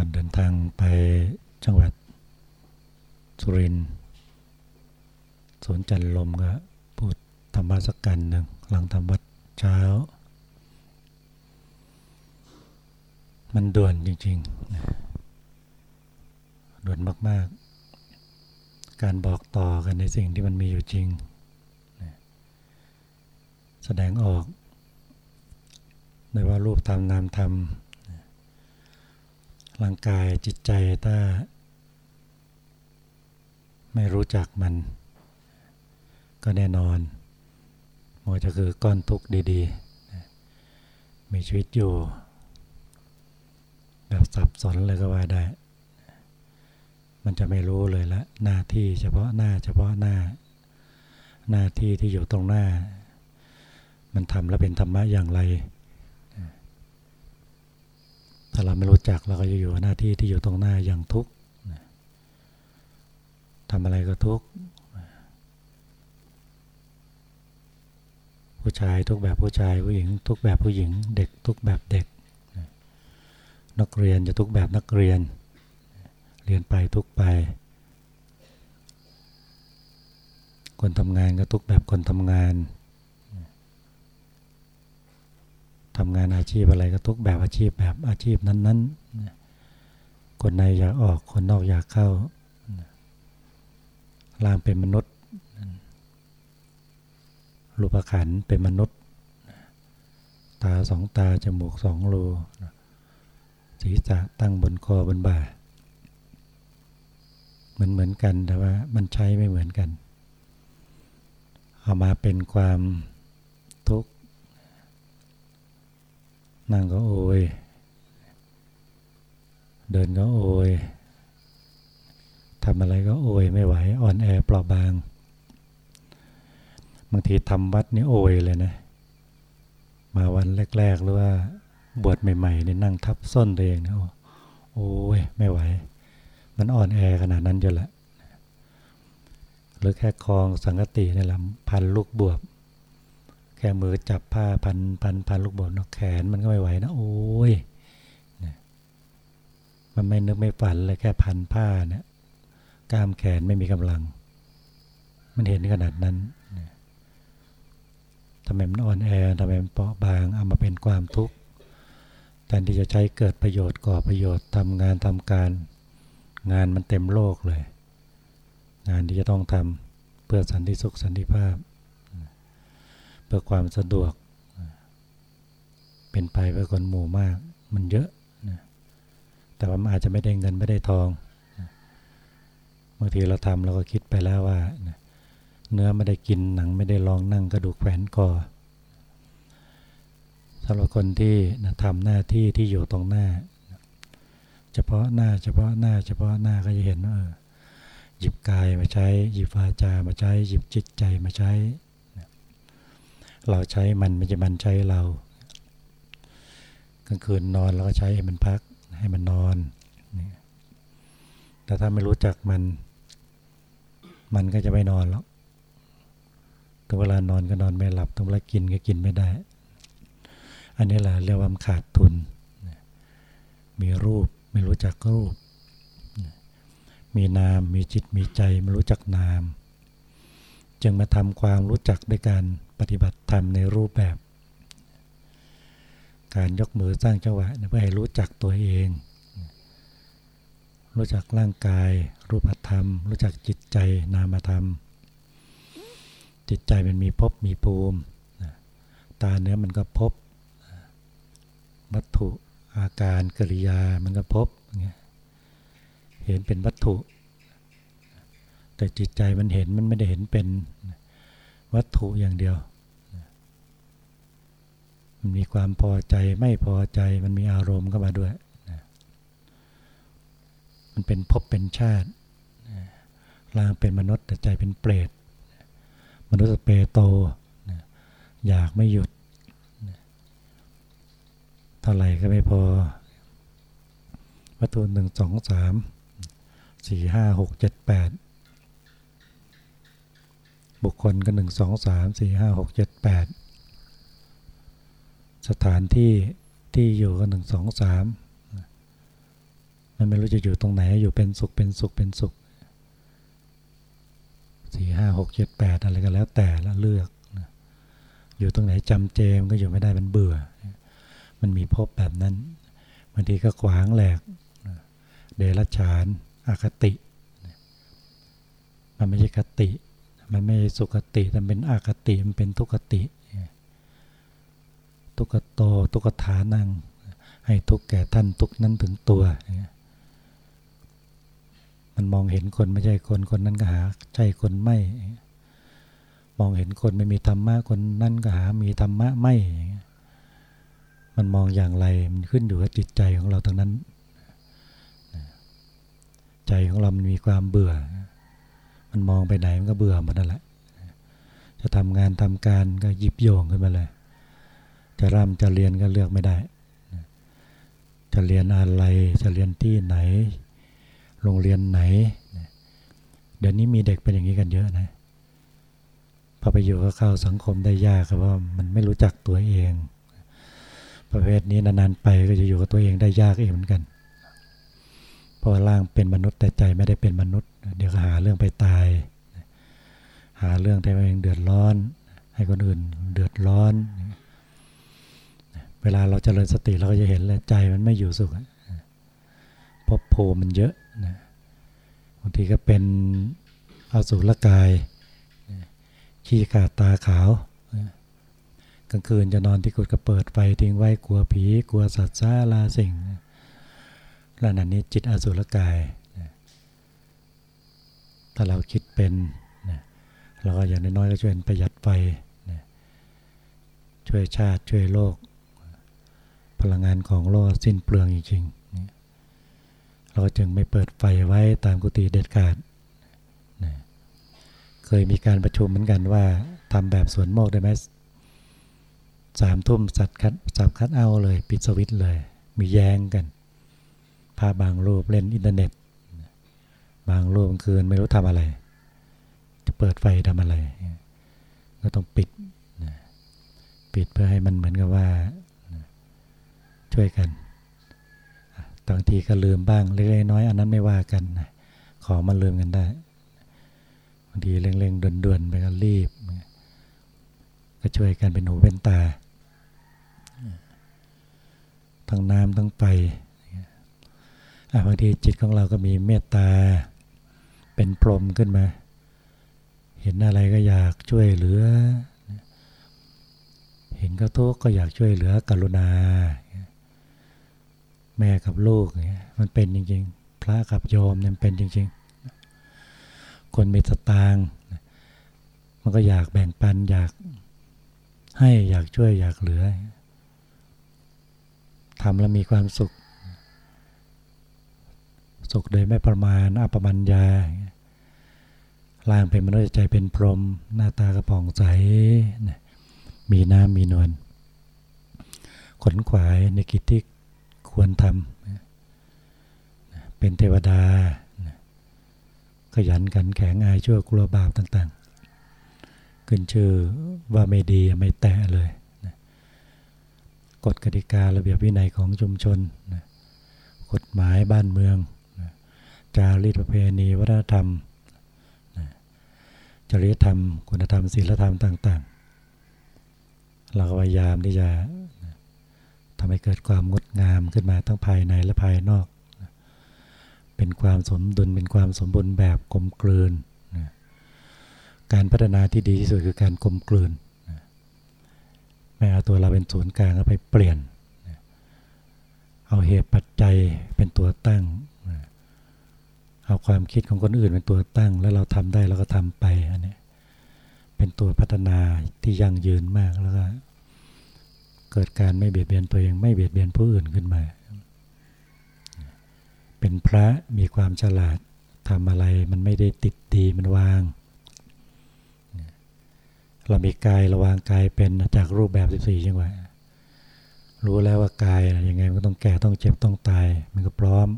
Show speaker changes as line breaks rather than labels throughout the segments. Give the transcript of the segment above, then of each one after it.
ก่อนเดินทางไปจังหวัดสุรินทร์สวนจันลมก็พูดธรรมะสักกันหนึ่งหลังทำวัดเช้า มันด่วนจริงๆด่วนมากๆ การบอกต่อกันในสิ่งที่มันมีอยู่จริง แสดงออกโดยว่ารูปธรรมนามธรรม ร่างกายจิตใจถ้า ไม่รู้จักมัน ก็แน่นอนมันจะคือก้อนทุกข์ดีๆ มีชีวิตอยู่ แบบสับสนเลยก็ว่าได้ มันจะไม่รู้เลยละหน้าที่เฉพาะหน้าเฉพาะหน้า หน้าที่ที่อยู่ตรงหน้า มันทำแล้วเป็นธรรมะอย่างไร ถ้าเราไม่รู้จักเราก็จะอยู่หน้าที่ที่อยู่ตรงหน้าอย่างทุกข์ทำอะไรก็ทุกข์ผู้ชายทุกแบบผู้ชายผู้หญิง ทุกแบบผู้หญิง เด็กทุกแบบเด็ก นักเรียนจะทุกแบบนักเรียน เรียนไปทุกไป คนทำงานก็ทุกแบบคนทำงาน ทำงานอาชีพอะไรก็ทุกแบบอาชีพแบบอาชีพนั้นๆ คนในอยากออกคนนอกอยากเข้าร่างเป็นมนุษย์รูปขันเป็นมนุษย์ ตาสองตา จมูกสองรูศีรษะตั้งบนคอบนบ่าเหมือนเหมือนกันแต่ว่ามันใช้ไม่เหมือนกัน เอามาเป็นความทุกข์ นั่งก็โอยเดินก็โอยทำอะไรก็โอยไม่ไหวอ่อนแอเปราะบาง บางทีทำวัดนี่โอยเลยนะ มาวันแรก ๆ หรือว่าบวชใหม่ๆนี่นั่งทับส้นตัวเองนะโอ้ยไม่ไหว มันอ่อนแอขนาดนั้นอยู่ละหรือแค่คลองสังกตินี่แหละพันลูกบวบ แค่มือจับผ้าพันพันพันลูกบอลนกแขนมันก็ไม่ไหวนะโอ้ยมันไม่นึกไม่ฝันเลยแค่พันผ้าเนี่ยกล้ามแขนไม่มีกำลัง มันเห็นขนาดนั้นทำไมมันอ่อนแอทำไมมันเปราะบางเอามาเป็นความทุกข์แทนที่จะใช้เกิดประโยชน์ก่อประโยชน์ทำงานทำการ งานมันเต็มโลกเลย งานที่จะต้องทำเพื่อสันติสุขสันติภาพ เพื่อความสะดวก เป็นไปเพื่อคนหมู่มาก มันเยอะนะแต่ว่ามันอาจจะไม่ได้เงินไม่ได้ทองบางทีเราทำเราก็คิดไปแล้วว่าเนื้อไม่ได้กินหนังไม่ได้ลองนั่งกระดูกแขวนคอสำหรับคนที่นะทำหน้าที่ที่อยู่ตรงหน้า เฉพาะหน้าเฉพาะหน้า เฉพาะหน้าก็จะเห็นว่าหยิบกายมาใช้ หยิบวาจามาใช้ หยิบจิตใจมาใช้ เราใช้มันไม่จะมันใช้เรากลางคืนนอนเราก็ใช้ให้มันพักให้มันนอนแต่ถ้าไม่รู้จักมัน มันก็จะไม่นอนแล้วถึงเวลานอนก็นอนไม่หลับถึงเวลากินก็กินไม่ได้ อันนี้แหละเรียกว่าขาดทุน มีรูปไม่รู้จักรูป มีนามมีจิตมีใจไม่รู้จักนาม จึงมาทำความรู้จักด้วยการ ปฏิบัติธรรมในรูปแบบ การยกมือสร้างจังหวะเพื่อให้รู้จักตัวเอง รู้จักร่างกาย รูปธรรม รู้จักจิตใจนามธรรม จิตใจมันมีภพมีภูมิตาเนื้อมันก็พบวัตถุอาการกิริยามันก็พบเห็นเป็นวัตถุ แต่จิตใจมันเห็นมันไม่ได้เห็นเป็น วัตถุอย่างเดียว มันมีความพอใจไม่พอใจมันมีอารมณ์เข้ามาด้วย มันเป็นภพเป็นชาติร่างเป็นมนุษย์แต่ใจเป็นเปรต มนุษย์เปโต อยากไม่หยุด เท่าไหร่ก็ไม่พอ วัตถุหนึ่งสองสามสี่ห้าหกเจ็ดแปด บุคคลก็หนึ่งสองสามสี่ห้าหกเจ็ดแปดสถานที่ที่อยู่ก็หนึ่งสองสามมันไม่รู้จะอยู่ตรงไหนอยู่เป็นสุขเป็นสุขเป็นสุขสี่ห้าหกเจ็ดแปดอะไรก็แล้วแต่ละเลือก อยู่ตรงไหนจำเจมก็อยู่ไม่ได้มันเบื่อ มันมีพบแบบนั้นบางทีก็ขวางแหลก เดรัจฉานอคติ มันไม่ใช่คติ มันไม่สุขติมันเป็นอคติมันเป็นทุกขติ ทุกขโตทุกขฐานัง ให้ทุกแก่ท่านทุกนั้นถึงตัว มันมองเห็นคนไม่ใช่คนคนนั้นก็หาใช่คนไม่ มองเห็นคนไม่มีธรรมะคนนั้นก็หามีธรรมะไม่ มันมองอย่างไรมันขึ้นอยู่กับจิตใจของเราทั้งนั้น ใจของเรามันมีความเบื่อ มันมองไปไหนมันก็เบื่อหมดนั่นแหละ จะทำงานทำการก็ยิบโยงขึ้นมาเลย จะร่ำจะเรียนก็เลือกไม่ได้ จะเรียนอะไรจะเรียนที่ไหน โรงเรียนไหน เดี๋ยวนี้มีเด็กเป็นอย่างนี้กันเยอะนะพอไปอยู่ก็เข้าสังคมได้ยากเพราะมันไม่รู้จักตัวเอง ประเภทนี้นานๆไปก็จะอยู่กับตัวเองได้ยากเองเหมือนกัน เพราะร่างเป็นมนุษย์แต่ใจไม่ได้เป็นมนุษย์ เดี๋ยวก็หาเรื่องไปตาย หาเรื่องที่เองเดือดร้อน ให้คนอื่นเดือดร้อน เวลาเราจเจริญสติเราก็จะเห็นเลยใจมันไม่อยู่สุขพบโพมันเยอะบางทีก็เป็นอสุรกาย ขี้ขาดตาขาวกลางคืนจะนอนที่กุดก็เปิดไฟทิ้งไว้กลัวผี กลัวสัตว์ซ่าลาสิ่ง ขณะนี้จิตอสุรกาย ถ้าเราคิดเป็นเราก็อย่างน้อยๆก็ช่วยประหยัดไฟช่วยชาติช่วยโลก พลังงานของโลกสิ้นเปลืองจริงๆเราจึงไม่เปิดไฟไว้ตามกุฏิเด็ดขาดเคยมีการประชุมเหมือนกันว่าทำแบบสวนโมกได้ไหมสามทุ่มสัตว์คัดสับคัดเอาเลย ปิดสวิตเลย มีแย้งกัน พาบางรูปเล่นอินเทอร์เน็ต บางรูปคืนไม่รู้ทำอะไร จะเปิดไฟทำอะไร ก็ต้องปิด ปิดเพื่อให้มันเหมือนกับว่าช่วยกันบางทีก็ลืมบ้างเล็กๆน้อยอันนั้นไม่ว่ากันขอมันลืมกันได้บางทีเร่งๆด่วนๆไปก็รีบ ก็ช่วยกันเป็นหูเป็นตา ทั้งน้ำทั้งไฟ บางทีจิตของเราก็มีเมตตา เป็นพรหมขึ้นมา เห็นอะไรก็อยากช่วยเหลือ เห็นก็ทุกข์ก็อยากช่วยเหลือกรุณา แม่กับลูกเนี่ยมันเป็นจริงๆ พระกับโยมเนี่ยเป็นจริงๆ คนมีสตางมันก็อยากแบ่งปันอยากให้อยากช่วยอยากเหลือทำแล้วมีความสุข สุขโดยไม่ประมาณอัปมัญญาร่างเป็นมนุษย์ใจเป็นพรหมหน้าตากระผ่องใส มีน้ำมีนวลขนขวายในกิจที่ควรทำเป็นเทวดา ขยันกันแข็งอายชั่วกลัวบาปต่างๆ ขึ้นชื่อว่าไม่ดีไม่แตะเลยกฎกติการะเบียบวินัยของชุมชน กฎหมายบ้านเมือง จารีตประเพณีวัฒนธรรมจริยธรรม คุณธรรมศีลธรรมต่าง ๆ เราพยายามที่จะทำให้เกิดความงดงามขึ้นมาทั้งภายในและภายนอก เป็นความสมดุลเป็นความสมบูรณ์แบบกลมกลืน การพัฒนาที่ดีที่สุดคือการกลมกลืน ไม่เอาตัวเราเป็นศูนย์กลางแล้วไปเปลี่ยน เอาเหตุปัจจัยเป็นตัวตั้ง เอาความคิดของคนอื่นเป็นตัวตั้ง แล้วเราทำได้เราก็ทำไปอันนี้เป็นตัวพัฒนาที่ยั่งยืนมากแล้วก็เกิดการไม่เบียดเบียนตัวเองไม่เบียดเบียนผู้อื่นขึ้นมา เป็นพระมีความฉลาดทำอะไรมันไม่ได้ติดตีมันวาง เรามีกายระวางกายเป็นจากรูปแบบ 14จังหวะรู้แล้วว่ากายยังไงมันก็ต้องแก่ต้องเจ็บต้องตาย มันก็พร้อม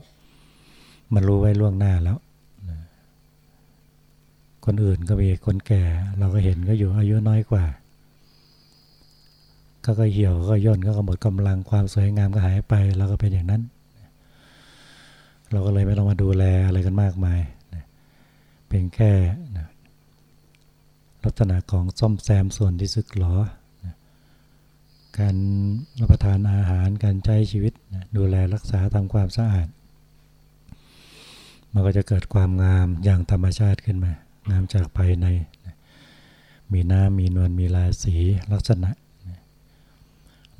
มันรู้ไว้ล่วงหน้าแล้ว คนอื่นก็มีคนแก่ เราก็เห็นก็อยู่อายุน้อยกว่าก็ก็เหี่ยวก็ย่นก็หมดกำลังความสวยงามก็หายไปเราก็เป็นอย่างนั้น เราก็เลยไม่ต้องมาดูแลอะไรกันมากมายเป็นแค่ลักษณะของซ่อมแซมส่วนที่สึกหรอการรับประทานอาหารการใช้ชีวิตดูแลรักษาทำความสะอาด มันก็จะเกิดความงามอย่างธรรมชาติขึ้นมา งามจากภายใน มีน้ำมีนวลมีลาสีลักษณะ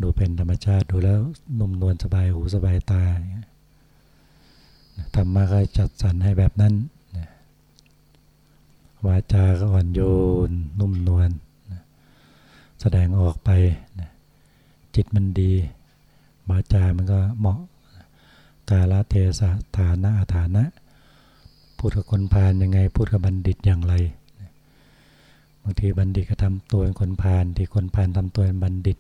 ดูเป็นธรรมชาติดูแล้วนุ่มนวลสบายหูสบายตาธรรมะก็จัดสรรให้แบบนั้นวาจาก็อ่อนโยน นุ่มนวลแสดงออกไปจิตมันดีวาจามันก็เหมาะกาลเทศะฐานะฐานะ พูดกับคนพาลยังไง พูดกับบัณฑิตอย่างไรบางทีบัณฑิตก็ทำตัวเป็นคนพาลที่คนพาลทำตัวเป็นบัณฑิต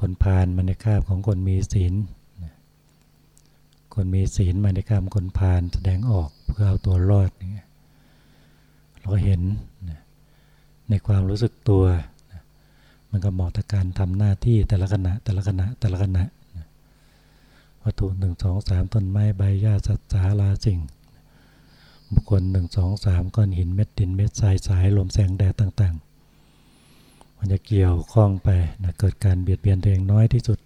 คนพาลมันในคาบของคนมีศีลคนมีศีลมาในคาบคนพาลแสดงออกเพื่อเอาตัวรอดเราก็เห็นในความรู้สึกตัว มันก็เหมาะต่อการทำหน้าที่แต่ละขณะแต่ละขณะแต่ละขณะ วัตถุหนึ่งสองสามต้นไม้ใบหญ้าสัตว์สาราสิ่ง บุคคลหนึ่งสองสามก้อนหินเม็ดดินเม็ดทรายสายลมแสงแดดต่างๆ มันจะเกี่ยวข้องไปนะเกิดการเบียดเบียนตัวเองน้อยที่สุด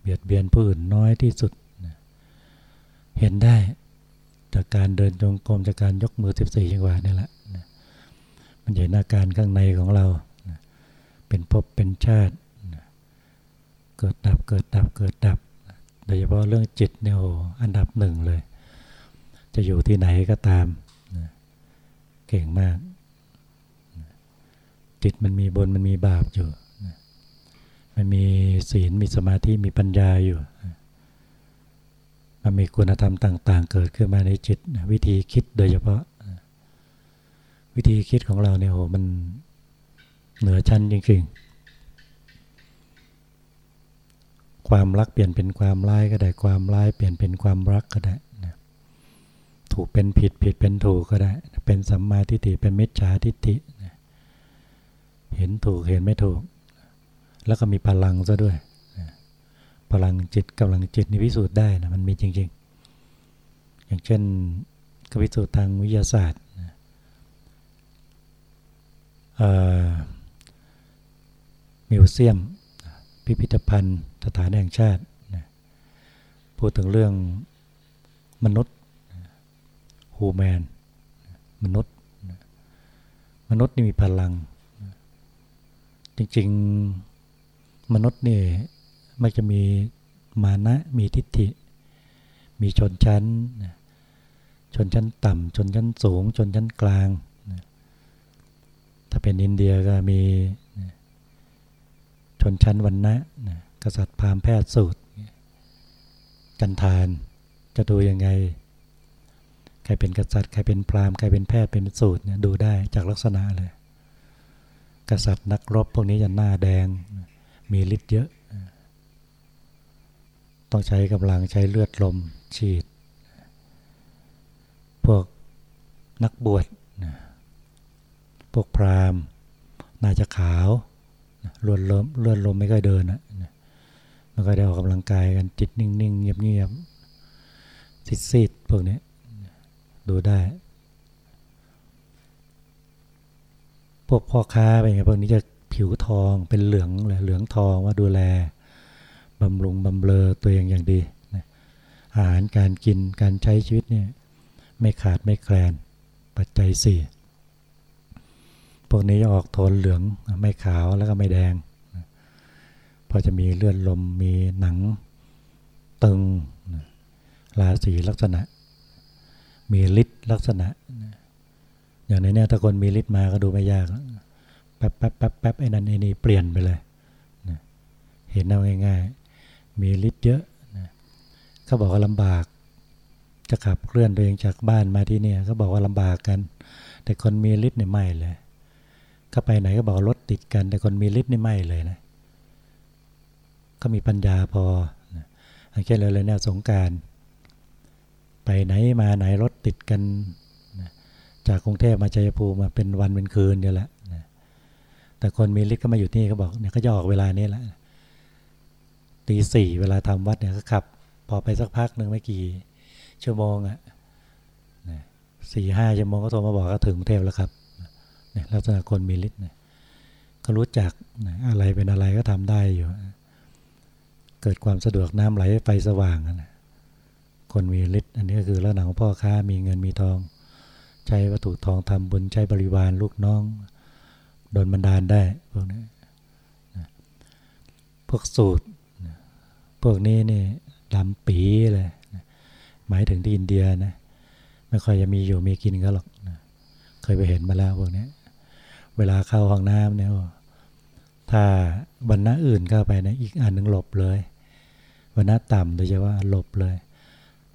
เบียดเบียนผู้อื่นน้อยที่สุดนะเห็นได้จากการเดินจงกรมจากการยกมือสิบสี่จังหวะนี่แหละนะมันเห็นอาการข้างในของเรานะเป็นภพเป็นชาตินะเกิดดับเกิดดับเกิดดับ โดยเฉพาะเรื่องจิตเนี่ยอันดับหนึ่งเลย จะอยู่ที่ไหนก็ตามเก่งมาก จิตมันมีบนมันมีบาปอยู่มันมีศีลมีสมาธิมีปัญญาอยู่ มันมีคุณธรรมต่าง ๆ เกิดขึ้นมาในจิต วิธีคิดโดยเฉพาะ วิธีคิดของเราเนี่ยโหมันเหนือชั้นจริงๆ ความรักเปลี่ยนเป็นความร้ายก็ได้ความร้ายเปลี่ยนเป็นความรักก็ได้นะถูกเป็นผิดผิดเป็นถูกก็ได้ เป็นสัมมาทิฏฐิเป็นมิจฉาทิฏฐินะเห็นถูกเห็นไม่ถูก แล้วก็มีพลังซะด้วยนะพลังจิตกำลังจิตนี่พิสูจน์ได้นะมันมีจริง ๆ อย่างเช่นก็พิสูจน์ทางวิทยาศาสตร์นะมิวเซียม พิพิธภัณฑ์สถานแห่งชาตินะพูดถึงเรื่องมนุษย์ฮูแมนมนุษย์ มนุษย์นี่มีพลัง จริงๆมนุษย์นี่ไม่จะมีมานะมีทิฏฐิ มีชนชั้น ชนชั้นต่ำชนชั้นสูง ชนชั้นกลาง ถ้าเป็นอินเดียก็มี ชนชั้นวันนะนะกษัตริย์พราหมณ์แพทย์สูตรจันทานจะดูยังไง ใครเป็นกษัตริย์ใครเป็นพราหมณ์ใครเป็นแพทย์เป็นสูตรเนี่ยดูได้จากลักษณะเลย กษัตริย์นักรบพวกนี้จะหน้าแดง มีฤทธิ์เยอะ ต้องใช้กำลังใช้เลือดลมฉีด พวกนักบวชพวกพราหมณ์น่าจะขาว เลือดลมเลื่อดลมไม่ค่อยเดินอะมันก็ได้ออกกำลังกายกันจิตนิ่งๆเงียบๆซีดๆพวกนี้ดูได้ พวกพ่อค้าเป็นไงพวกนี้จะผิวทองเป็นเหลืองเลยเหลืองทองว่าดูแลบำรุงบำเรอตัวเองอย่างดีอาหารการกินการใช้ชีวิตเนี่ยไม่ขาดไม่แคลนปัจจัยสี่ วกนี้จะออกโทนเหลืองไม่ขาวแล้วก็ไม่แดง พอจะมีเลือดลมมีหนังตึงราศีลักษณะ มีฤทธิ์ลักษณะ อย่างในเนี้ถ้าคนมีฤทธิ์มาก็ดูไม่ยากแป๊บแป๊บแป๊บแป๊บไอ้นั่นไอ้นี่เปลี่ยนไปเลยเห็นเอาง่ายๆ มีฤทธิ์เยอะเขาบอกว่าลำบากจะขับเคลื่อนตัวเองจากบ้านมาที่เนี่เขาบอกว่าลำบากกัน แต่คนมีฤทธิ์เนี่ยไม่เลย ก็ไปไหนก็บอกรถติดกัน แต่คนมีฤทธิ์นี่ไม่เลยนะก็มีปัญญาพออย่างเช่นเลยเลยเนี่ยสงการไปไหนมาไหนรถติดกัน จากกรุงเทพมาชัยภูมิมาเป็นวันเป็นคืนเดียวแหละแต่คนมีฤทธิ์ก็มาอยู่ที่นี่เขาบอกเนี่ยก็จะออกเวลานี้แหละตีสี่เวลาทำวัดเนี่ยก็ขับ พอไปสักพักหนึ่งไม่กี่ ชั่วโมงอะ่ะสี่ห้าชั่วโมงก็โทรมาบอกก็ถึงกรุงเทพแล้วครับ นี่ยลักษณะคนมีฤทธิ์เนี่ยก็รู้จักอะไรเป็นอะไรก็ทำได้อยู่ เกิดความสะดวกน้ำไหลไฟสว่างนะคนมีฤทธิ์อันนี้ก็คือลักษณะของพ่อค้ามีเงินมีทอง ใช้วัตถุทองทำบุญใช้บริวารลูกน้องโดนบันดาลได้พวกนี้พวกสูตร พวกนี้นี่ดำปีเลยหมายถึงที่อินเดียนะไม่ค่อยจะมีอยู่มีกินก็หรอกเคยไปเห็นมาแล้วพวกนี้ เวลาเข้าห้องน้ำเนี่ยถ้าบรรณะอื่นเข้าไปนะอีกอันหนึ่งหลบเลยบรรณะต่ำโดยเฉพาะหลบเลย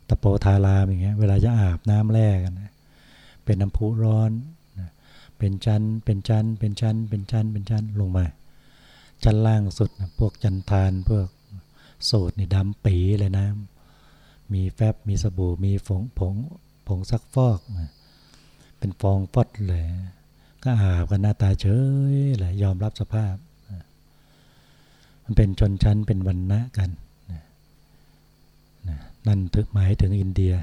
ตะโปทารามอย่างเงี้ยเวลาจะอาบน้ำแรกนะเป็นน้ำพุร้อนเป็นชั้นเป็นชั้นเป็นชั้นเป็นชั้นเป็นชั้นลงมาชั้นล่างสุดนะพวกจันทานพวกสูตรนี่ดำปีเลยนะมีแฟบมีสบู่มีผงผงผงซักฟอก เป็นฟองฟอดเลย ก็อาบกันหน้าตาเฉยเลยยอมรับสภาพ มันเป็นชนชั้นเป็นวันณะกันนั่นถึงหมายถึงอินเดีย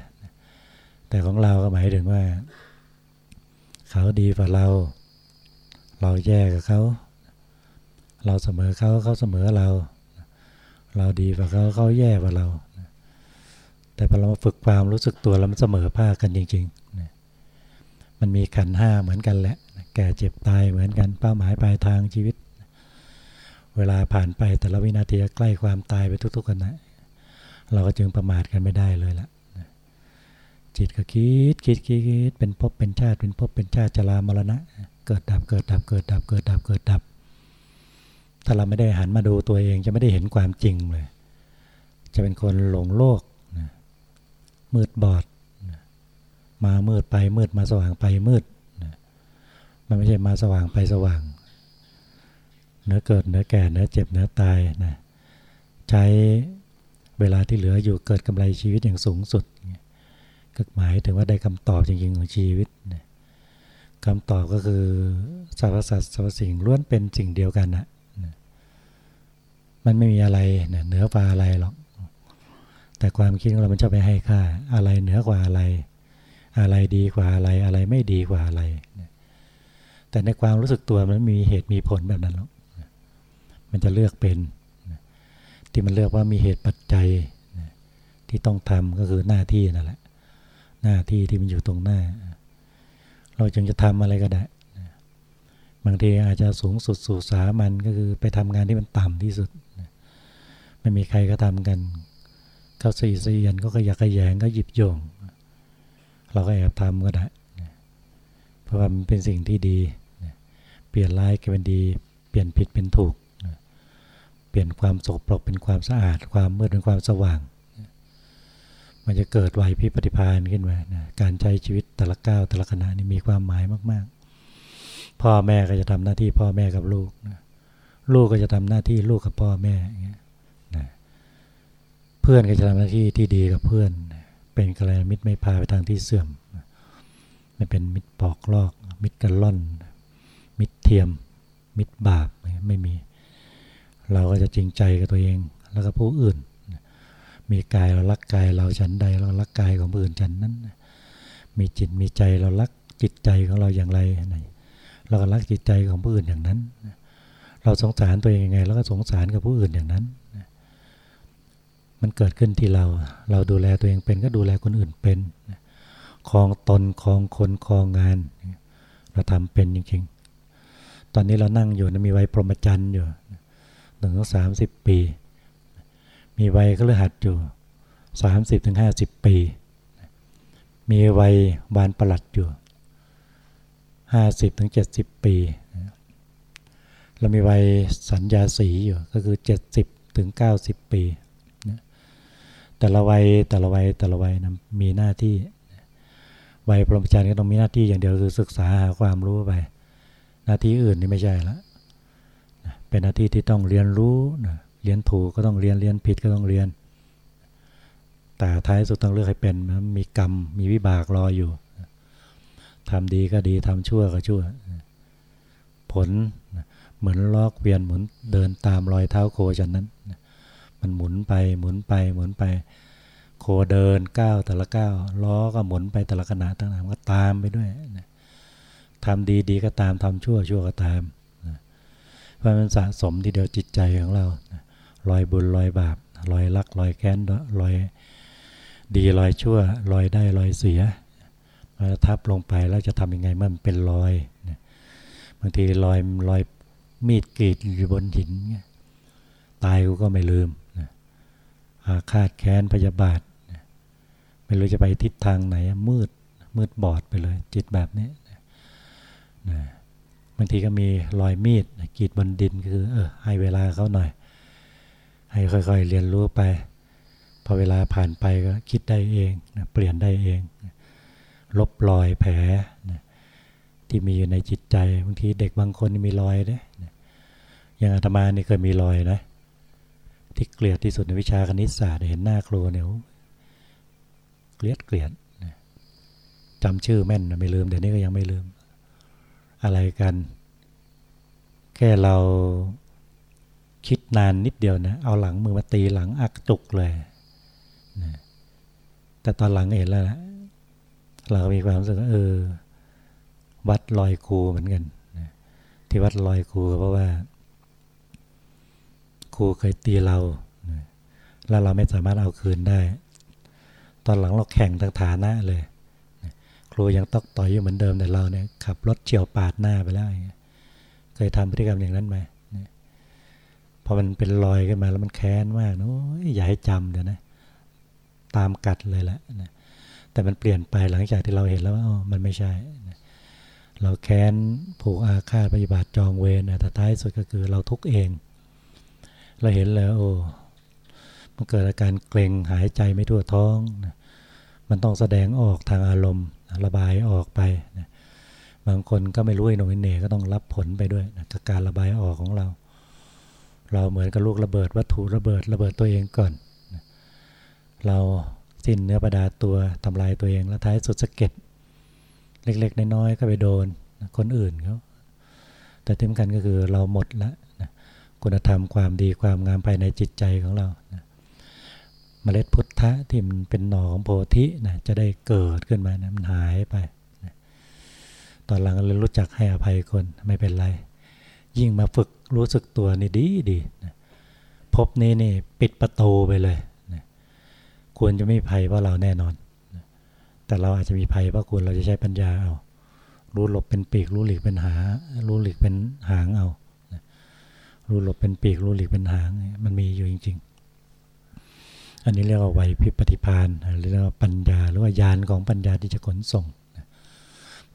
แต่ของเราก็หมายถึงว่า เขาดีกว่าเรา เราแย่กับเขา เราเสมอเขาเขาเสมอเรา เราดีกว่าเขาเขาแย่กว่าเรา แต่พอเรามาฝึกความรู้สึกตัวแล้วมันเสมอภาคกันจริงๆมันมีขันห้าเหมือนกันแหละ แก่เจ็บตายเหมือนกันเป้าหมายปลายทางชีวิต เวลาผ่านไปแต่ละวินาทีใกล้ความตายไปทุกๆกันนะเราก็จึงประมาทกันไม่ได้เลยละจิตก็คิดคิดคิดคิดเป็นภพเป็นชาติเป็นภพเป็นชาติจรามรณะ เกิดดับเกิดดับเกิดดับเกิดดับเกิดดับ ถ้าเราไม่ได้หันมาดูตัวเองจะไม่ได้เห็นความจริงเลย จะเป็นคนหลงโลกมืดบอด มามืดไปมืดมาสว่างไปมืด มันไม่ใช่มาสว่างไปสว่าง เนื้อเกิดเนื้อแก่เนื้อเจ็บเนื้อตายนะใช้เวลาที่เหลืออยู่เกิดกำไรชีวิตอย่างสูงสุดก็หมายถึงว่าได้คำตอบจริงๆของชีวิตนะคำตอบก็คือสรรพสัตว์สรรพสิ่งล้วนเป็นสิ่งเดียวกันนะมันไม่มีอะไรเหนือกว่าอะไรหรอก แต่ความคิดของเรา มันจะไปให้ค่า อะไรเหนือกว่าอะไร อะไรดีกว่าอะไร อะไรไม่ดีกว่าอะไร แต่ในความรู้สึกตัวมันมีเหตุมีผลแบบนั้นหรอกมันจะเลือกเป็น ที่มันเลือกว่ามีเหตุปัจจัยที่ต้องทำก็คือหน้าที่นั่นแหละ หน้าที่ที่มันอยู่ตรงหน้า เราจึงจะทำอะไรก็ได้บางทีอาจจะสูงสุดสู่สามันก็คือไปทำงานที่มันต่ำที่สุดไม่มีใครก็ทำกันเขาสี่เสียนก็ขยักขยงก็หยิบโยง เราก็แอบทำก็ได้ เพราะว่ามันเป็นสิ่งที่ดีเปลี่ยนร้ายเป็นดี เปลี่ยนผิดเป็นถูก เปลี่ยนความสกปรกเป็นความสะอาด ความมืดเป็นความสว่าง มันจะเกิดไหวพิปฏิพานขึ้นมาการใช้ชีวิตแต่ละก้าวแต่ละขณะนี่มีความหมายมาก ๆ พ่อแม่ก็จะทำหน้าที่พ่อแม่กับลูก ลูกก็จะทำหน้าที่ลูกกับพ่อแม่เพื่อนก็จะทำหน้าที่ที่ดีกับเพื่อน เป็นกระไรมิตรไม่พาไปทางที่เสื่อม ไม่เป็นมิตรปอกลอก มิตรกันล่อน มิตรเทียม มิตรบาปไม่มี เราก็จะจริงใจกับตัวเองแล้วก็ผู้อื่น มีกายเรารักกายเราฉันใดเรารักกายของผู้อื่นฉันนั้น มีจิตมีใจเรารักจิตใจของเราอย่างไรเราก็รักจิตใจของผู้อื่นอย่างนั้น เราสงสารตัวเองยังไง แล้วก็สงสารกับผู้อื่นอย่างนั้น มันเกิดขึ้นที่เรา เราดูแลตัวเองเป็นก็ดูแลคนอื่นเป็น คลองตนคลองคนคลองงาน เราทำเป็นจริงๆ ตอนนี้เรานั่งอยู่นะมีวัยพรหมจรรย์อยู่หนึ่งถึงสามสิบปี มีวัยก็เลยหัดอยู่สามสิบถึงห้าสิบปี มีวัยบานประหลัดอยู่ห้าสิบถึงเจ็ดสิบปี เรามีวัยสัญญาสีอยู่ก็คือเจ็ดสิบถึงเก้าสิบปี แต่ละวัยแต่ละวัยแต่ละวัยนะมีหน้าที่ วัยปรมจารย์ก็ต้องมีหน้าที่อย่างเดียวคือศึกษาหาความรู้ไป หน้าที่อื่นนี่ไม่ใช่ละเป็นหน้าที่ที่ต้องเรียนรู้เรียนถูกก็ต้องเรียนเรียนผิดก็ต้องเรียน แต่ท้ายสุดต้องเลือกให้เป็นมีกรรมมีวิบากรออยู่ทำดีก็ดีทำชั่วก็ชั่ว ผลเหมือนลอกเวียนหมุนเดินตามรอยเท้าโคจันนั้น มันหมุนไปหมุนไปหมุนไป โคเดินก้าวแต่ละก้าวล้อก็หมุนไปแต่ละขณะต่างๆก็ตามไปด้วยนะทำดีดีก็ตามทำชั่วชั่วก็ตามนะเพราะมันสะสมทีเดียวจิตใจของเรานะลอยบุญลอยบาปลอยรักลอยแค้นลอยดีลอยชั่วลอยได้ลอยเสียมาทับลงไปแล้วจะทำยังไงเมื่อมันเป็นรอยนะบางทีรอยรอยมีดกรีดอยู่บนหินตายกูก็ไม่ลืมนะอาฆาตแค้นพยาบาท ไม่รู้จะไปทิศทางไหน มืดมืดบอดไปเลย จิตแบบนี้นะบางทีก็มีรอยมีดกีดบนดินคือ เออ ให้เวลาเขาหน่อย ให้ค่อยๆเรียนรู้ไป พอเวลาผ่านไปก็คิดได้เองนะเปลี่ยนได้เอง ลบรอยแผลนะที่มีอยู่ในจิตใจบางทีเด็กบางคนมีรอยนะอย่างอาตมานี่เคยมีรอยนะที่เกลียดที่สุดในวิชาคณิตศาสตร์เห็นหน้าครูเนี่ย เกลียดเกลียดจำชื่อแม่นไม่ลืมเดี๋ยวนี้ก็ยังไม่ลืม อะไรกัน แค่เราคิดนานนิดเดียวนะ เอาหลังมือมาตีหลังอักจุกเลยนะแต่ตอนหลังเห็นแล้วนะเราก็มีความรู้สึกเออ วัดลอยครูเหมือนกันนะที่วัดลอยครูเพราะว่าครูเคยตีเรานะแล้วเราไม่สามารถเอาคืนได้ ตอนหลังเราแข่งทางฐานะเลย ครูยังตอกต่อยอยู่เหมือนเดิมแต่เราเนี่ยขับรถเฉียวปาดหน้าไปแล้วเคยทำพฤติกรรมอย่างนั้นไหมพอมันเป็นรอยขึ้นมาแล้วมันแค้นมากนะอย่าให้จำเดี๋ยวนะ ตามกัดเลยแหละนะแต่มันเปลี่ยนไปหลังจากที่เราเห็นแล้วว่าอ๋อมันไม่ใช่นะเราแค้นผูกอาฆาตปฏิบัติจองเวรแต่ท้ายสุดก็คือเราทุกเอง เราเห็นแล้วโอ้มันเกิดอาการเกร็งหายใจไม่ทั่วท้องนะ มันต้องแสดงออกทางอารมณ์ ระบายออกไปนะบางคนก็ไม่รู้ไอ้หนุ่มเน่ก็ต้องรับผลไปด้วยนะกับการระบายออกของเรา เราเหมือนกับลูกระเบิดวัตถุระเบิดระเบิดตัวเองก่อนเราสิ้นเนื้อประดาตัวทำลายตัวเองแล้วท้ายสุดสะเก็ดเล็กๆน้อยๆก็ไปโดนคนอื่นเขาแต่ที่สำคัญก็คือเราหมดแล้วนะคุณธรรมความดีความงามภายในจิตใจของเรานะ เมล็ดพุทธะที่มันเป็นหน่อของโพธินะจะได้เกิดขึ้นมานะมันหายไปนะตอนหลังเรารู้จักให้อภัยคนไม่เป็นไร ยิ่งมาฝึกรู้สึกตัวนี่ดีดีนะพบนี้นี่ปิดประตูไปเลยนะควรจะไม่ภัยเพราะเราแน่นอนนะแต่เราอาจจะมีภัยเพราะควรเราจะใช้ปัญญาเอา รู้หลบเป็นปีกรู้หลีกเป็นหา รู้หลีกเป็นหางเอานะรู้หลบเป็นปีกรู้หลีกเป็นหาง มันมีอยู่จริง อันนี้เรียกว่าไวพิปฏิพานเรียกว่าปัญญา หรือว่ายานของปัญญาที่จะขนส่ง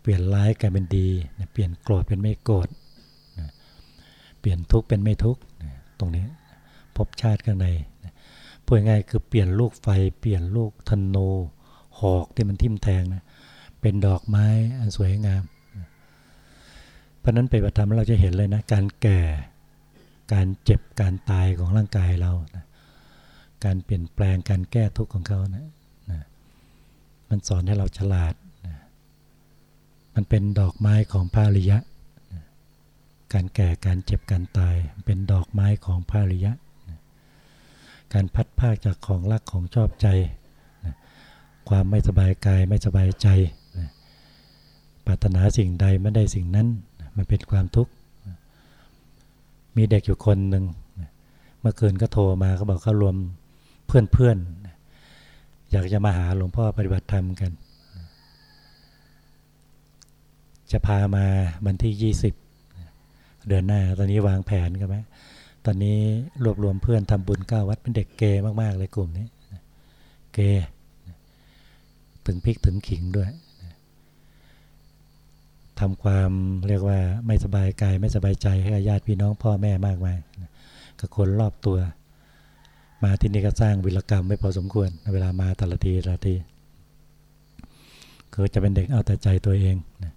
เปลี่ยนร้ายกลายเป็นดี เปลี่ยนโกรธเป็นไม่โกรธเปลี่ยนทุกข์เป็นไม่ทุกข์ตรงนี้พบชาติข้างในพูดง่ายคือเปลี่ยนลูกไฟ เปลี่ยนลูกธนูหอกที่มันทิ่มแทงนะเป็นดอกไม้อันสวยงาม เพราะนั้นไปปฏิธรรมเราจะเห็นเลยนะ การแก่ การเจ็บ การตายของร่างกายเรานะ การเปลี่ยนแปลงการแก้ทุกข์ของเขานะนะมันสอนให้เราฉลาดนะมันเป็นดอกไม้ของพาริยะการแก่การเจ็บการตายเป็นดอกไม้ของภาริยะการพัดภาคจากของรักของชอบใจความไม่สบายกายไม่สบายใจปรารถนาสิ่งใดไม่ได้สิ่งนั้นมันเป็นความทุกข์มีเด็กอยู่คนหนึ่งเมื่อคืนก็โทรมาเขาบอกเขารวม เพื่อนๆ อยากจะมาหาหลวงพ่อปฏิบัติธรรมกัน จะพามาวันที่ 20 เดือนหน้า ตอนนี้วางแผนกันไหมตอนนี้รวบรวมเพื่อนทำบุญก้าวัดเป็นเด็กเกย์มากๆเลยกลุ่มนี้ เกย์ถึงพริกถึงขิงด้วยทำความเรียกว่าไม่สบายกายไม่สบายใจให้ญาติพี่น้องพ่อแม่มากมายกับคนรอบตัว มาที่นี่ก็สร้างวิรกรรมไม่พอสมควร เวลามาแต่ละทีแต่ละทีคือจะเป็นเด็กเอาแต่ใจตัวเองนะ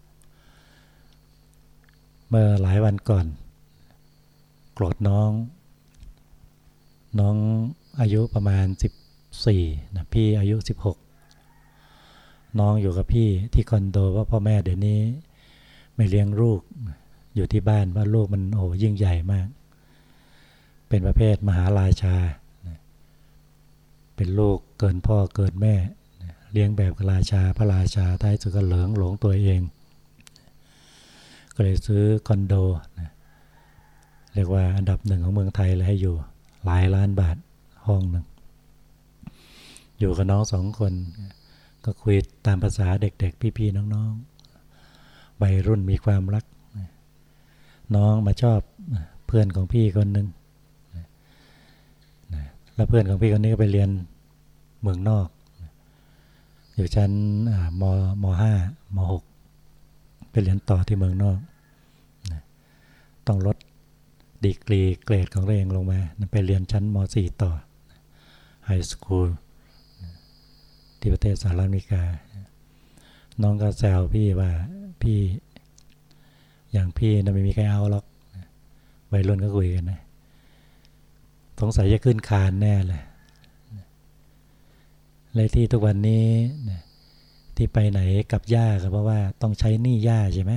เมื่อหลายวันก่อน โกรธน้อง น้องอายุประมาณ 14นะพี่อายุ 16 น้องอยู่กับพี่ที่คอนโดว่าพ่อแม่เดี๋ยวนี้ ไม่เลี้ยงลูกอยู่ที่บ้านว่าลูกมันโอ้ยิ่งใหญ่มาก เป็นประเภทมหาราชา เป็นลูกเกินพ่อเกินแม่ เลี้ยงแบบราชาพระราชาท้ายสุดก็เหลิงหลงตัวเอง ก็เลยซื้อคอนโดนะเรียกว่าอันดับหนึ่งของเมืองไทยเลยให้อยู่หลายล้านบาทห้องหนึ่งอยู่กับน้องสองคน ก็คุยตามภาษาเด็กๆ พี่ๆ น้องๆวัยรุ่นมีความรัก น้องมาชอบเพื่อนของพี่คนหนึ่ง แล้วเพื่อนของพี่คนนี้ก็ไปเรียนเมืองนอก อยู่ชั้นม.ห้าม.หกไปเรียนต่อที่เมืองนอก ต้องลดดีกรีเกรดของตัวเองลงมาไปเรียนชั้นมสี่ต่อ high school ที่ประเทศสหรัฐอเมริกา น้องก็แซวพี่ว่าพี่อย่างพี่นะไม่มีใครเอาหรอกวัยรุ่นก็คุยกันนะ สงสัยจะขึ้นคานแน่เลยเลยที่ทุกวันนี้ที่ไปไหนกับย่าก็เพราะว่าต้องใช้หนี้ย่าใช่ไหม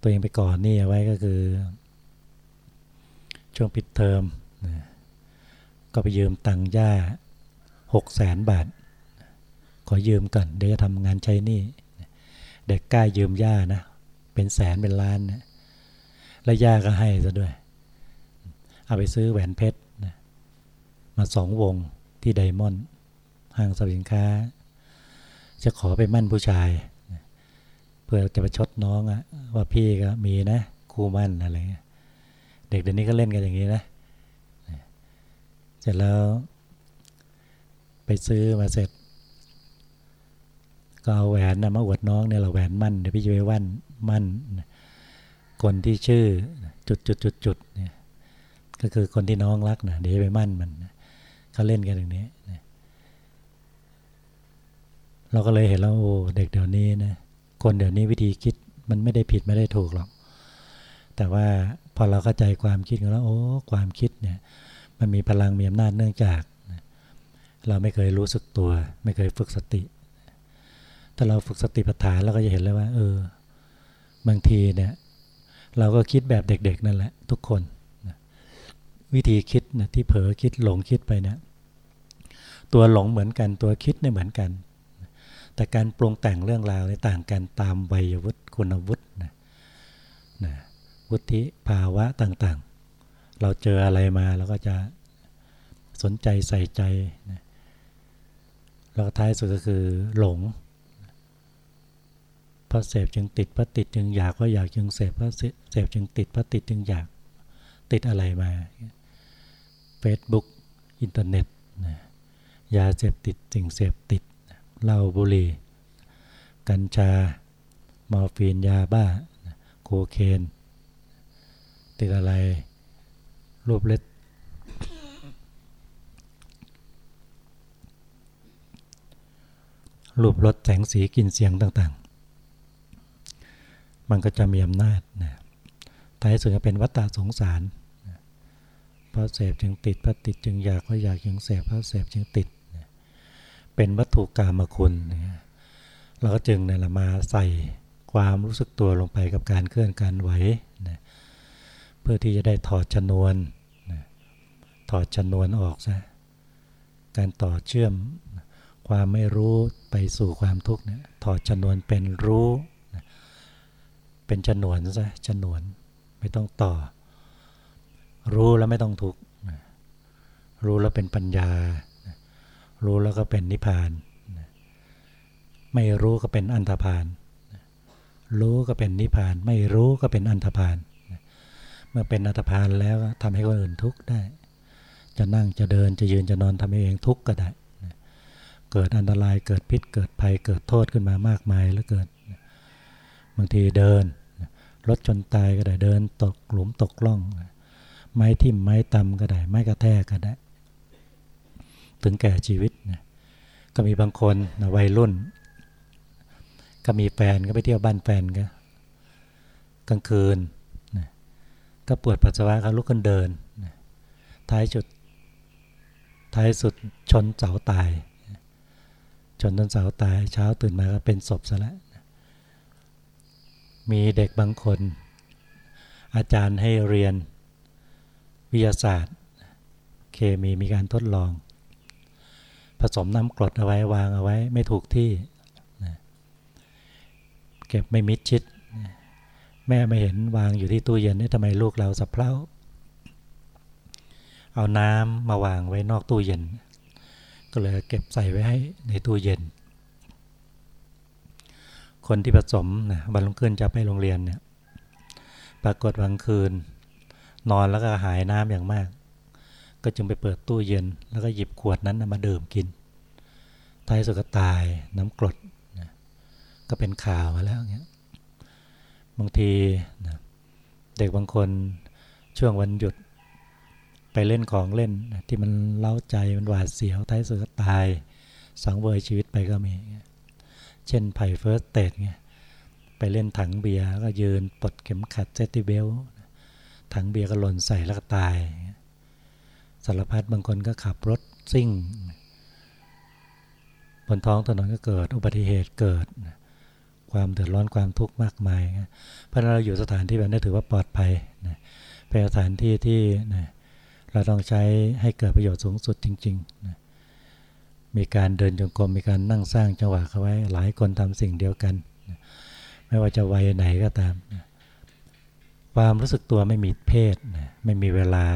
ตัวเองไปก่อนหนี้เอาไว้ก็คือ ช่วงปิดเทอมก็ไปยืมตังค์ย่าหกแสนบาท ขอยืมก่อนเดี๋ยวจะทำงานใช้หนี้เด็กกล้ายืมย่านะ เป็นแสนเป็นล้านนะแล้วย่าก็ให้ซะด้วย เอาไปซื้อแหวนเพชรนะมาสองวงที่ไดมอนด์ห้างสรรพสินค้า จะขอไปมั่นผู้ชายเพื่อจะไปชดน้องอะว่าพี่ก็มีนะคู่มั่นอะไรเงี้ยเด็กเดี๋ยวนี้ก็เล่นกันอย่างนี้นะเสร็จแล้ว ไปซื้อมาเสร็จ ก็เอาแหวนนะมาอวดน้องเนี่ยเราแหวนมั่นเดี๋ยวพี่จะไปวันมั่นคนที่ชื่อจุดจุดจุดจุดเนี่ย ก็คือคนที่น้องรักนะเดี๋ยวไปมั่นมันเขาเล่นกันอย่างนี้นะเราก็เลยเห็นแล้วโอ้เด็กเดี๋ยวนี้นะคนเดี๋ยวนี้วิธีคิดมันไม่ได้ผิดไม่ได้ถูกหรอก แต่ว่าพอเราเข้าใจความคิดกันแล้วโอ้ความคิดเนี่ยมันมีพลังมีอำนาจเนื่องจาก เราไม่เคยรู้สึกตัว ไม่เคยฝึกสติ ถ้าเราฝึกสติปัฏฐานเราก็จะเห็นเลยว่า เออ บางทีเนี่ย เราก็คิดแบบเด็ก ๆ นั่นแหละ ทุกคน วิธีคิดนะที่เผลอคิดหลงคิดไปเนี่ยตัวหลงเหมือนกันตัวคิดเนี่ยเหมือนกัน แต่การปรุงแต่งเรื่องราวต่างกันตามวัยวุฒิคุณวุฒินะนะวุฒิภาวะต่างๆ เราเจออะไรมาเราก็จะสนใจใส่ใจนะแล้วท้ายสุดก็คือหลงเพราะเสพจึงติดเพราะติดจึงอยากเพราะอยากจึงเสพเพราะเสพจึงติดเพราะติดจึงอยากติดอะไรมา Facebook อินเทอร์เน็ตยาเสพติดสิ่งเสพติดเหล้าบุหรี่ กัญชา มอร์ฟีนยาบ้า โคเคน ติดอะไร รูปเล็ด รูปรสแสงสีกลิ่นเสียงต่างมันก็จะมีอำนาจนะท้ายสุดก็เป็นวัตตาสงสาร เพราะเสพจึงติดเพราะติดจึงอยากเพราะอยากจึงเสพเพราะเสพจึงติด เป็นวัตถุกรรมคุณนะเราก็จึงเนี่ยมาใส่ความรู้สึกตัวลงไปกับการเคลื่อนการไหวนะเพื่อที่จะได้ถอดชนวนนะถอดชนวนออกซะการต่อเชื่อมความไม่รู้ไปสู่ความทุกข์เนี่ยถอดชนวนเป็นรู้เป็นจนวนซะจนวนไม่ต้องต่อ รู้แล้วไม่ต้องทุกข์รู้แล้วเป็นปัญญา รู้แล้วก็เป็นนิพพาน ไม่รู้ก็เป็นอันธพาลรู้ก็เป็นนิพพาน ไม่รู้ก็เป็นอันธพาลเมื่อเป็นอันธพาลแล้วทำให้คนอื่นทุกข์ได้ จะนั่งจะเดินจะยืนจะนอนทำให้เองทุกข์ก็ได้เกิดอันตรายเกิดพิษเกิดภัยเกิดโทษขึ้นมามากมายแล้วเกิดบางทีเดินรถจนตายก็ได้เดินตกหลุมตกล่อง ไม้ทิ่มไม้ตำก็ได้ ไม้กระแทกก็ได้ ถึงแก่ชีวิตนะก็มีบางคนนะวัยรุ่น ก็มีแฟนก็ไปเที่ยวบ้านแฟนก็กลางคืนนะก็ปวดปัสสาวะเขาลุกขึ้นเดินนะท้ายจุดท้ายสุดชนเสาตาย ชนต้นเสาตาย เช้าตื่นมาก็เป็นศพซะแล้วมีเด็กบางคน อาจารย์ให้เรียน วิทยาศาสตร์ เคมีมีการทดลอง ผสมน้ำกรดเอาไว้วางเอาไว้ไม่ถูกที่เก็บไม่มิดชิด แม่ไม่เห็นวางอยู่ที่ตู้เย็นนี่ทำไมลูกเราสับเพลาเอาน้ำมาวางไว้นอกตู้เย็น ก็เลยเก็บใส่ไว้ให้ในตู้เย็น คนที่ผสมนะวันรุ่งขึ้นจะไปโรงเรียนเนี่ยปรากฏวันคืน นอนแล้วก็หายน้ำอย่างมาก ก็จึงไปเปิดตู้เย็น แล้วก็หยิบขวดนั้นมาดื่มกินท้ายสุดก็ตายน้ำกรดนะก็เป็นข่าวมาแล้วเงี้ยบางทีนะเด็กบางคนช่วงวันหยุดไปเล่นของเล่นที่มันเล้าใจมันหวาดเสียวท้ายสุดก็ตายสังเวยชีวิตไปก็มี เช่นไผ่เฟิร์สเตดเงี้ยไปเล่นถังเบียร์ก็ยืนปลดเข็มขัดเซติเบล ถังเบียร์ก็หล่นใส่แล้วก็ตาย สารพัดบางคนก็ขับรถซิ่ง บนท้องถนนก็เกิดอุบัติเหตุเกิด ความเดือดร้อนความทุกข์มากมาย เพราะเราอยู่สถานที่แบบนี้ถือว่าปลอดภัยเป็นสถานที่ที่เราต้องใช้ให้เกิดประโยชน์สูงสุดจริงๆมีการเดินจงกรมมีการนั่งสร้างจังหวะเขาไว้ หลายคนทำสิ่งเดียวกัน ไม่ว่าจะวัยไหนก็ตาม ความรู้สึกตัวไม่มีเพศ ไม่มีเวลา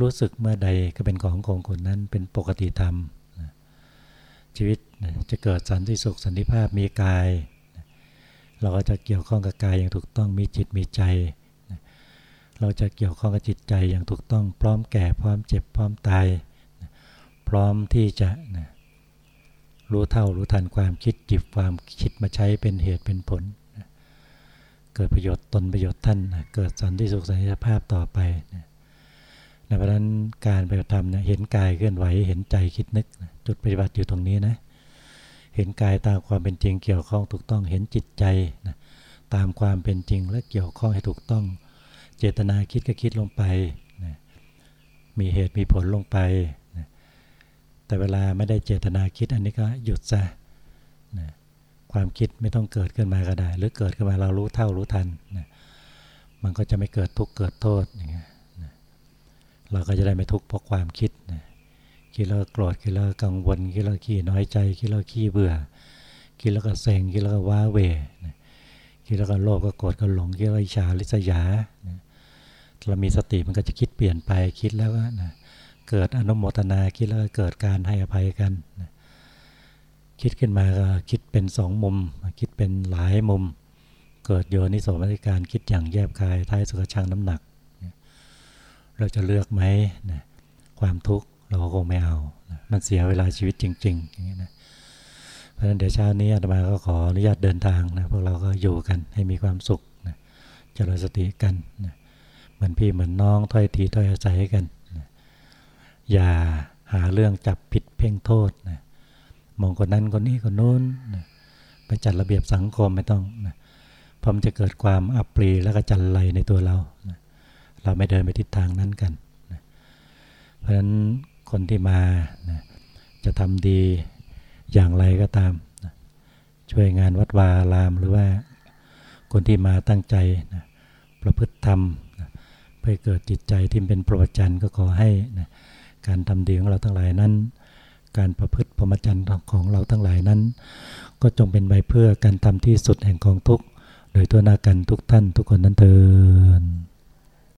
รู้สึกเมื่อใดก็เป็นของของคนนั้นเป็นปกติธรรม ชีวิตจะเกิดสันติสุขสันติภาพมีกาย เราก็จะเกี่ยวข้องกับกายอย่างถูกต้องมีจิตมีใจ เราจะเกี่ยวข้องกับจิตใจอย่างถูกต้อง พร้อมแก่พร้อมเจ็บพร้อมตาย พร้อมที่จะรู้เท่ารู้ทันความคิดจิบความคิดมาใช้เป็นเหตุเป็นผล เกิดประโยชน์ตนประโยชน์ท่านเกิดสันติสุขสันติภาพต่อไปเพราะฉะนั้นการปฏิบัติธรรมเนี่ยเห็นกายเคลื่อนไหวเห็นใจคิดนึกจุดปฏิบัติอยู่ตรงนี้นะเห็นกายตามความเป็นจริงเกี่ยวข้องถูกต้องเห็นจิตใจนะตามความเป็นจริงและเกี่ยวข้องให้ถูกต้อง เจตนาคิดก็คิดลงไปนะมีเหตุมีผลลงไปแต่เวลาไม่ได้เจตนาคิดอันนี้ก็หยุดซะนะ ความคิดไม่ต้องเกิดขึ้นมาก็ได้ หรือเกิดขึ้นมาเรารู้เท่ารู้ทันนะมันก็จะไม่เกิดทุกข์เกิดโทษอย่างเงี้ยนะเราก็จะได้ไม่ทุกข์เพราะความคิดนะคิดแล้วโกรธคิดแล้วกังวลคิดแล้วขี้น้อยใจคิดแล้วขี้เบื่อคิดแล้วก็เซ็งคิดแล้วก็ว้าเวนะคิดแล้วก็โลภก็โกรธก็หลงคิดแล้วอิจฉาริษยานะเรามีสติมันก็จะคิดเปลี่ยนไปคิดแล้วก็นะเกิดอนุโมทนาคิดแล้วเกิดการให้อภัยกัน คิดขึ้นมาก็คิดเป็นสองมุม คิดเป็นหลายมุม เกิดโยนิโสมนสิการคิดอย่างแยบคายท้ายสุขช่างน้ำหนัก เราจะเลือกไหมความทุกข์เราก็คงไม่เอา มันเสียเวลาชีวิตจริง ๆ อย่างนี้นะเพราะฉะนั้นเดี๋ยวเช้านี้อาตมาก็ขออนุญาตเดินทางนะพวกเราก็อยู่กันให้มีความสุขนะเจริญสติกันนะเหมือนพี่เหมือนน้องถ้อยทีถ้อยอาศัยกันอย่าหาเรื่องจับผิดเพ่งโทษนะ มองคนนั้นคนนี้คนนู้นนะไปจัดระเบียบสังคมไม่ต้องนะพอมจะเกิดความอับปรีแล้วก็จันไรในตัวเรานะเราไม่เดินไปทิศทางนั้นกันนะเพราะฉะนั้นคนที่มานะจะทำดีอย่างไรก็ตามนะช่วยงานวัดวาลามหรือว่าคนที่มาตั้งใจนะประพฤติธรรมนะเพื่อเกิดจิตใจที่เป็นประวัติจันก็ขอให้นะการทำดีของเราทั้งหลายนั้น การประพฤติพรหมจรรย์ของเราทั้งหลายนั้น ก็จงเป็นไปเพื่อการทำที่สุดแห่งกองทุกข์โดยตัวนากันทุกท่านทุกคนนั้นเถิด